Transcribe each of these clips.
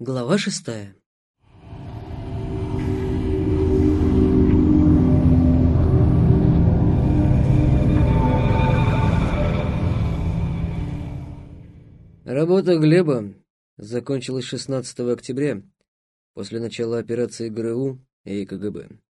Глава шестая. Работа Глеба закончилась 16 октября после начала операции ГРУ и КГБ.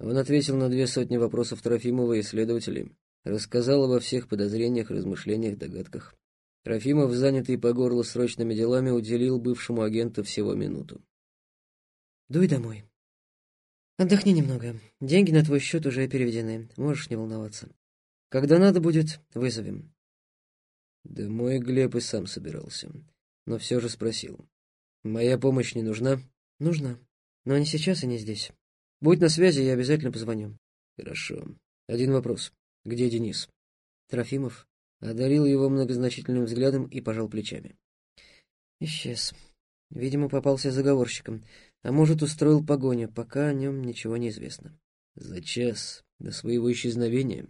Он ответил на две сотни вопросов Трофимова и следователей, рассказал обо всех подозрениях, размышлениях, догадках. Трофимов, занятый по горло срочными делами, уделил бывшему агенту всего минуту. «Дуй домой. Отдохни немного. Деньги на твой счет уже переведены. Можешь не волноваться. Когда надо будет, вызовем». Домой Глеб и сам собирался, но все же спросил. «Моя помощь не нужна?» «Нужна, но не сейчас и не здесь. Будь на связи, я обязательно позвоню». «Хорошо. Один вопрос. Где Денис?» Трофимов одарил его многозначительным взглядом и пожал плечами. Исчез. Видимо, попался заговорщиком, а может, устроил погоню, пока о нем ничего не известно. За час до своего исчезновения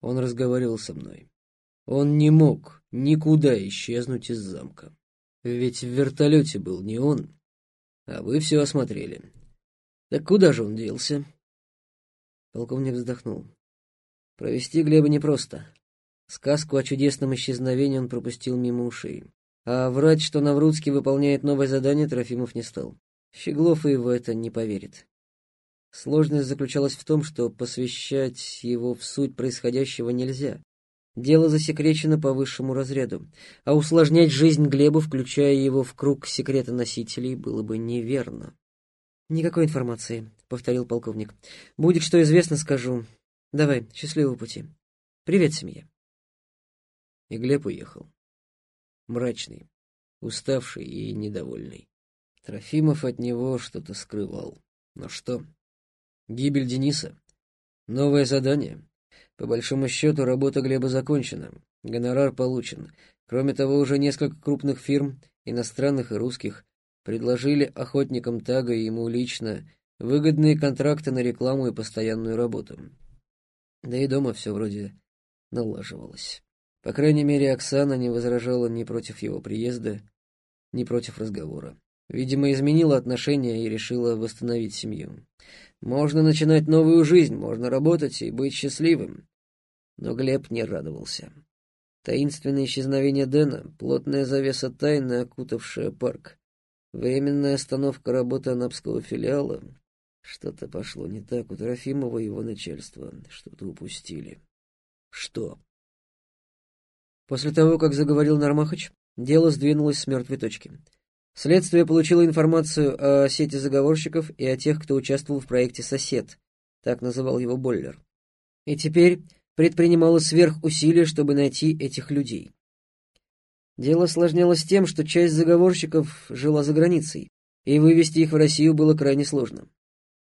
он разговаривал со мной. Он не мог никуда исчезнуть из замка. Ведь в вертолете был не он, а вы все осмотрели. Так куда же он делся? Полковник вздохнул. Провести Глеба непросто. Сказку о чудесном исчезновении он пропустил мимо ушей. А врать, что Наврудский выполняет новое задание, Трофимов не стал. Щеглов и в это не поверит. Сложность заключалась в том, что посвящать его в суть происходящего нельзя. Дело засекречено по высшему разряду, а усложнять жизнь Глеба, включая его в круг секретоносителей, было бы неверно. «Никакой информации», — повторил полковник. «Будет что известно, скажу. Давай, счастливого пути. Привет, семье». И Глеб уехал. Мрачный, уставший и недовольный. Трофимов от него что-то скрывал. Но что? Гибель Дениса? Новое задание? По большому счету, работа Глеба закончена. Гонорар получен. Кроме того, уже несколько крупных фирм, иностранных и русских, предложили охотникам Тага и ему лично выгодные контракты на рекламу и постоянную работу. Да и дома все вроде налаживалось. По крайней мере, Оксана не возражала ни против его приезда, ни против разговора. Видимо, изменила отношения и решила восстановить семью. Можно начинать новую жизнь, можно работать и быть счастливым. Но Глеб не радовался. Таинственное исчезновение Дэна, плотная завеса тайны, окутавшая парк, временная остановка работы анапского филиала. Что-то пошло не так у Трофимова и его начальства, что-то упустили. Что? После того, как заговорил Нармахач, дело сдвинулось с мертвой точки. Следствие получило информацию о сети заговорщиков и о тех, кто участвовал в проекте «Сосед», так называл его Боллер. И теперь предпринимало сверхусилия, чтобы найти этих людей. Дело осложнялось тем, что часть заговорщиков жила за границей, и вывести их в Россию было крайне сложно.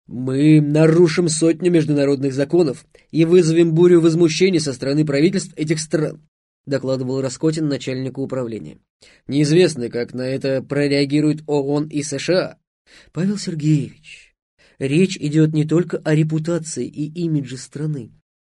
«Мы нарушим сотню международных законов и вызовем бурю возмущений со стороны правительств этих стран», докладывал Раскотин начальнику управления. Неизвестно, как на это прореагируют ООН и США. Павел Сергеевич, речь идет не только о репутации и имидже страны,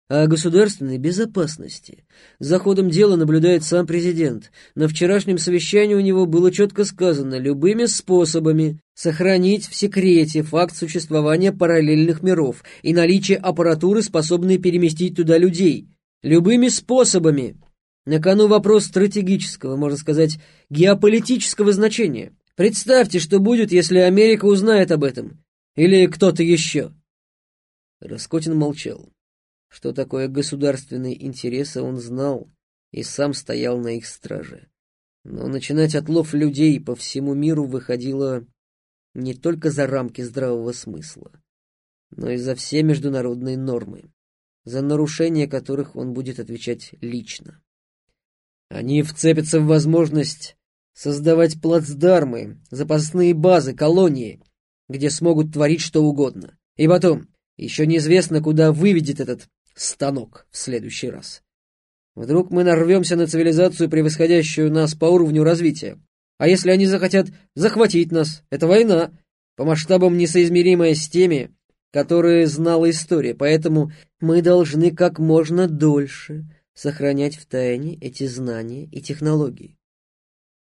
а о государственной безопасности. За ходом дела наблюдает сам президент. На вчерашнем совещании у него было четко сказано любыми способами сохранить в секрете факт существования параллельных миров и наличие аппаратуры, способной переместить туда людей. Любыми способами. На кону вопрос стратегического, можно сказать, геополитического значения. Представьте, что будет, если Америка узнает об этом. Или кто-то еще. Раскотин молчал. Что такое государственные интересы, он знал и сам стоял на их страже. Но начинать отлов людей по всему миру выходило не только за рамки здравого смысла, но и за все международные нормы, за нарушение которых он будет отвечать лично. Они вцепятся в возможность создавать плацдармы, запасные базы, колонии, где смогут творить что угодно. И потом, еще неизвестно, куда выведет этот станок в следующий раз. Вдруг мы нарвемся на цивилизацию, превосходящую нас по уровню развития. А если они захотят захватить нас, это война, по масштабам несоизмеримая с теми, которые знала история, поэтому мы должны как можно дольше сохранять в тайне эти знания и технологии.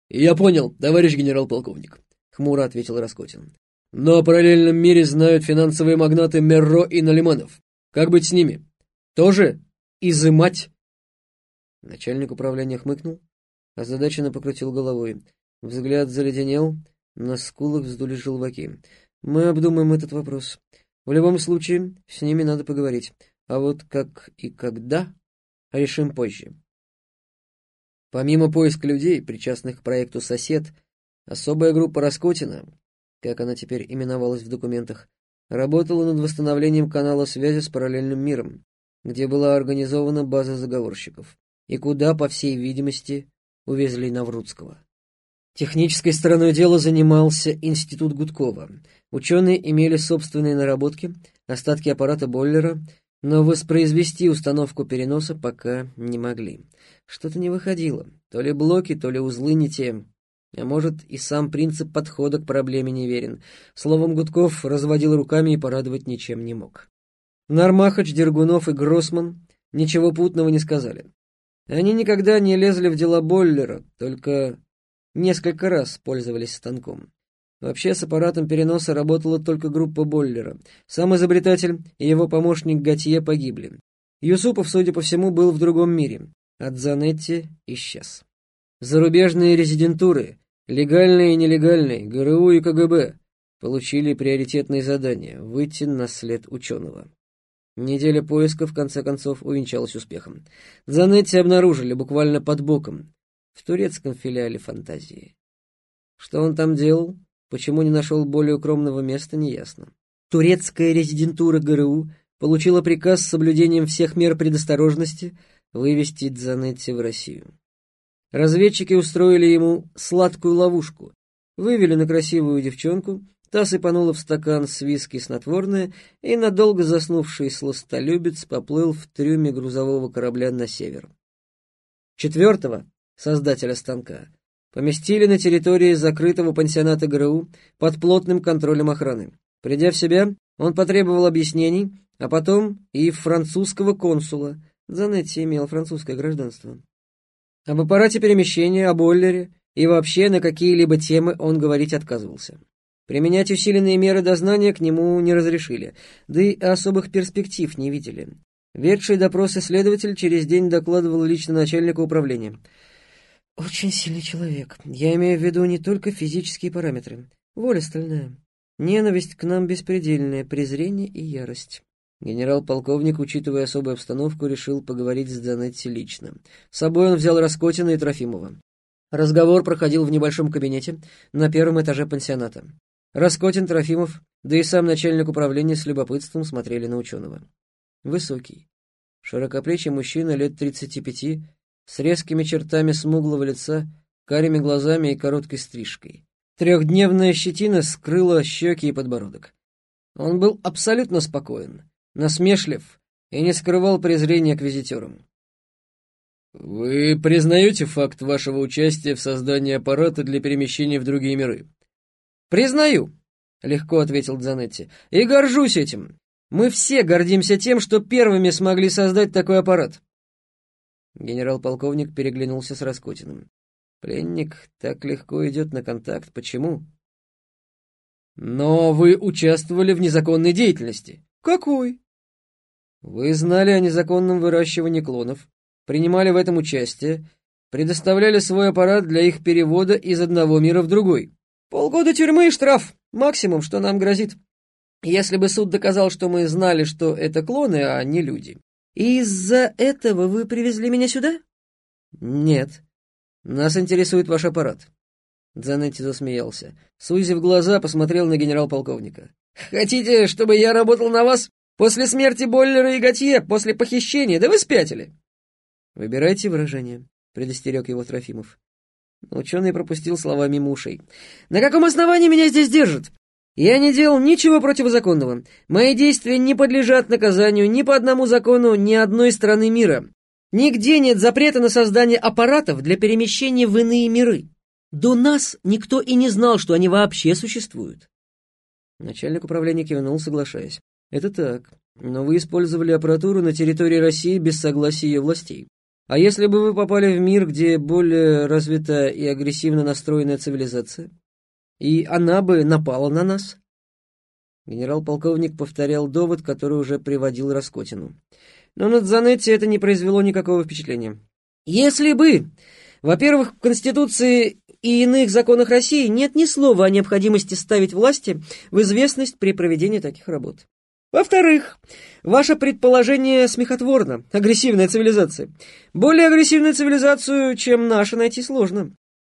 «Я понял, товарищ генерал-полковник. — хмуро ответил Раскотин. «Но о параллельном мире знают финансовые магнаты Мерро и Налиманов. Как быть с ними? Тоже изымать?» Начальник управления хмыкнул, озадаченно покрутил головой. Взгляд заледенел, на скулах вздули желваки. «Мы обдумаем этот вопрос. В любом случае, с ними надо поговорить. А вот как и когда, решим позже». Помимо поиска людей, причастных к проекту «Сосед», особая группа Раскотина, как она теперь именовалась в документах, работала над восстановлением канала связи с параллельным миром, где была организована база заговорщиков, и куда, по всей видимости, увезли Наврудского. Технической стороной дела занимался Институт Гудкова. Ученые имели собственные наработки, остатки аппарата Боллера, но воспроизвести установку переноса пока не могли. Что-то не выходило. То ли блоки, то ли узлы не те. А может, и сам принцип подхода к проблеме неверен. Словом, Гудков разводил руками и порадовать ничем не мог. Нармахач, Дергунов и Гроссман ничего путного не сказали. Они никогда не лезли в дела Боллера, только несколько раз пользовались станком. Вообще с аппаратом переноса работала только группа Боллера. Сам изобретатель и его помощник Готье погибли. Юсупов, судя по всему, был в другом мире. От Занетти исчез. Зарубежные резидентуры, легальные и нелегальные, ГРУ и КГБ, получили приоритетные задания — выйти на след ученого. Неделя поиска, в конце концов, увенчалась успехом. Занетти обнаружили буквально под боком, в турецком филиале «Фантазии». Что он там делал, почему не нашел более укромного места, неясно. Турецкая резидентура ГРУ получила приказ с соблюдением всех мер предосторожности вывести Дзанетти в Россию. Разведчики устроили ему сладкую ловушку, вывели на красивую девчонку, та сыпанула в стакан с виски снотворное, и надолго заснувший сластолюбец поплыл в трюме грузового корабля на север. Четвертого, создателя станка, поместили на территории закрытого пансионата ГРУ под плотным контролем охраны. Придя в себя, он потребовал объяснений, а потом и французского консула. Занетти имел французское гражданство. Об аппарате перемещения, о бойлере и вообще на какие-либо темы он говорить отказывался. Применять усиленные меры дознания к нему не разрешили, да и особых перспектив не видели. Ведший допрос исследователь через день докладывал лично начальнику управления — очень сильный человек. Я имею в виду не только физические параметры. Воля стальная. Ненависть к нам беспредельная, презрение и ярость. Генерал-полковник, учитывая особую обстановку, решил поговорить с Данетти лично. С собой он взял Раскотина и Трофимова. Разговор проходил в небольшом кабинете на первом этаже пансионата. Раскотин, Трофимов, да и сам начальник управления с любопытством смотрели на ученого. Высокий, широкоплечий мужчина лет тридцати пяти с резкими чертами смуглого лица, карими глазами и короткой стрижкой. Трехдневная щетина скрыла щеки и подбородок. Он был абсолютно спокоен, насмешлив и не скрывал презрения к визитерам. «Вы признаете факт вашего участия в создании аппарата для перемещения в другие миры?» «Признаю», — легко ответил Дзанетти, — «и горжусь этим. Мы все гордимся тем, что первыми смогли создать такой аппарат. Генерал-полковник переглянулся с Раскотиным. Пленник так легко идет на контакт. Почему? Но вы участвовали в незаконной деятельности. Какой? Вы знали о незаконном выращивании клонов, принимали в этом участие, предоставляли свой аппарат для их перевода из одного мира в другой. Полгода тюрьмы и штраф. Максимум, что нам грозит. Если бы суд доказал, что мы знали, что это клоны, а не люди, из-за этого вы привезли меня сюда? Нет. Нас интересует ваш аппарат. Дзанетти засмеялся. Сузив глаза, посмотрел на генерал-полковника. «Хотите, чтобы я работал на вас после смерти Боллера и Готье, после похищения? Да вы спятили!» «Выбирайте выражение», — предостерег его Трофимов. ученый пропустил слова мимо ушей. «На каком основании меня здесь держат? Я не делал ничего противозаконного. Мои действия не подлежат наказанию ни по одному закону ни одной страны мира. Нигде нет запрета на создание аппаратов для перемещения в иные миры. До нас никто и не знал, что они вообще существуют. Начальник управления кивнул, соглашаясь. Это так, но вы использовали аппаратуру на территории России без согласия властей. А если бы вы попали в мир, где более развитая и агрессивно настроенная цивилизация? И она бы напала на нас. Генерал-полковник повторял довод, который уже приводил Раскотину. Но над Занетти это не произвело никакого впечатления. Если бы, во-первых, в Конституции и иных законах России нет ни слова о необходимости ставить власти в известность при проведении таких работ. Во-вторых, ваше предположение смехотворно. Агрессивная цивилизация. Более агрессивную цивилизацию, чем наша, найти сложно.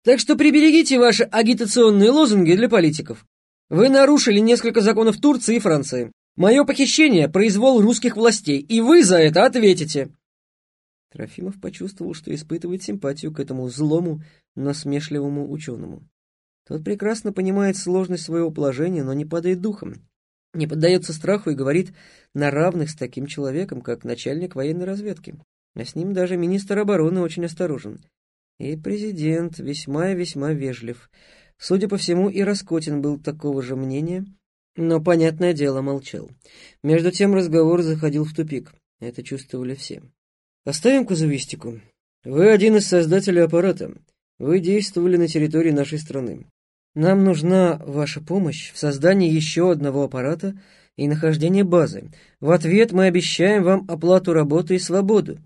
Так что приберегите ваши агитационные лозунги для политиков. Вы нарушили несколько законов Турции и Франции. Мое похищение – произвол русских властей, и вы за это ответите. Трофимов почувствовал, что испытывает симпатию к этому злому, насмешливому ученому. Тот прекрасно понимает сложность своего положения, но не падает духом, не поддается страху и говорит на равных с таким человеком, как начальник военной разведки. А с ним даже министр обороны очень осторожен. И президент весьма и весьма вежлив. Судя по всему, и Раскотин был такого же мнения, но, понятное дело, молчал. Между тем разговор заходил в тупик. Это чувствовали все. Оставим казуистику. Вы один из создателей аппарата. Вы действовали на территории нашей страны. Нам нужна ваша помощь в создании еще одного аппарата и нахождении базы. В ответ мы обещаем вам оплату работы и свободу.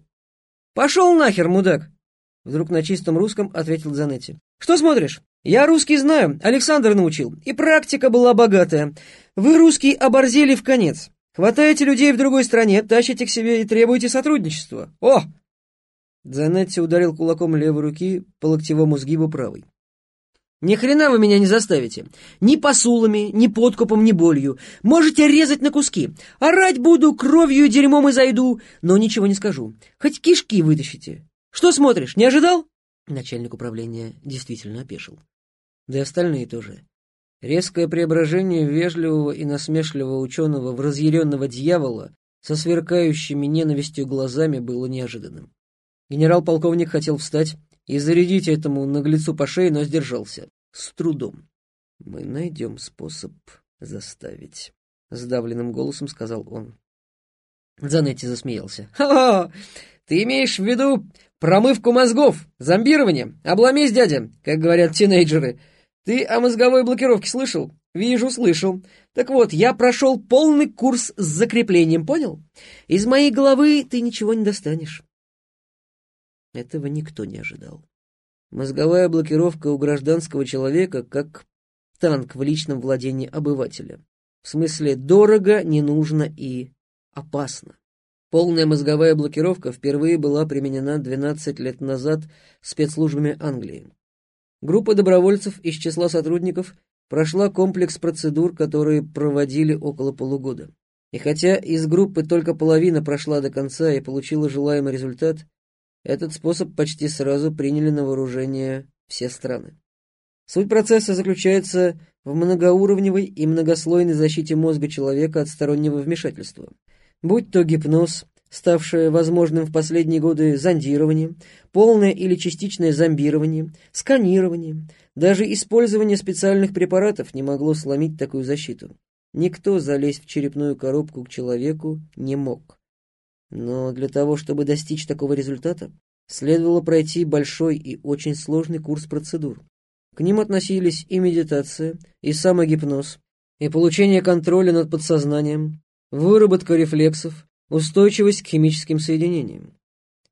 Пошел нахер, мудак! Вдруг на чистом русском ответил Занетти. Что смотришь? Я русский знаю, Александр научил, и практика была богатая. Вы, русский, оборзели в конец. Хватаете людей в другой стране, тащите к себе и требуете сотрудничества. О!» Занетти ударил кулаком левой руки по локтевому сгибу правой. «Ни хрена вы меня не заставите. Ни посулами, ни подкупом, ни болью. Можете резать на куски. Орать буду, кровью и дерьмом и зайду, но ничего не скажу. Хоть кишки вытащите. Что смотришь, не ожидал?» Начальник управления действительно опешил. Да и остальные тоже. Резкое преображение вежливого и насмешливого ученого в разъяренного дьявола со сверкающими ненавистью глазами было неожиданным. Генерал-полковник хотел встать и зарядить этому наглецу по шее, но сдержался. С трудом. «Мы найдем способ заставить», — сдавленным голосом сказал он. Занетти засмеялся. «Ха-ха! Ты имеешь в виду промывку мозгов, зомбирование? Обломись, дядя, как говорят тинейджеры. Ты о мозговой блокировке слышал? Вижу, слышал. Так вот, я прошел полный курс с закреплением, понял? Из моей головы ты ничего не достанешь. Этого никто не ожидал. Мозговая блокировка у гражданского человека как танк в личном владении обывателя. В смысле, дорого, не нужно и опасно. Полная мозговая блокировка впервые была применена 12 лет назад спецслужбами Англии. Группа добровольцев из числа сотрудников прошла комплекс процедур, которые проводили около полугода. И хотя из группы только половина прошла до конца и получила желаемый результат, этот способ почти сразу приняли на вооружение все страны. Суть процесса заключается в многоуровневой и многослойной защите мозга человека от стороннего вмешательства. Будь то гипноз, ставшее возможным в последние годы зондирование, полное или частичное зомбирование, сканирование, даже использование специальных препаратов не могло сломить такую защиту. Никто залезть в черепную коробку к человеку не мог. Но для того, чтобы достичь такого результата, следовало пройти большой и очень сложный курс процедур. К ним относились и медитация, и самогипноз, и получение контроля над подсознанием, выработка рефлексов, Устойчивость к химическим соединениям.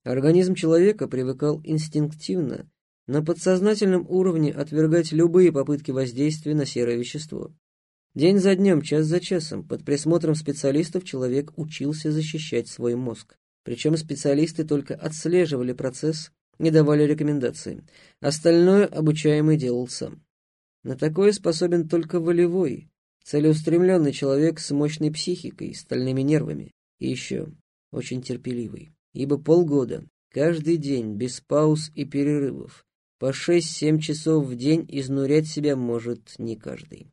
Организм человека привыкал инстинктивно, на подсознательном уровне отвергать любые попытки воздействия на серое вещество. День за днем, час за часом, под присмотром специалистов человек учился защищать свой мозг. Причем специалисты только отслеживали процесс и давали рекомендации. Остальное обучаемый делал сам. На такое способен только волевой, целеустремленный человек с мощной психикой, стальными нервами. И еще очень терпеливый, ибо полгода, каждый день, без пауз и перерывов, по шесть-семь часов в день изнурять себя может не каждый.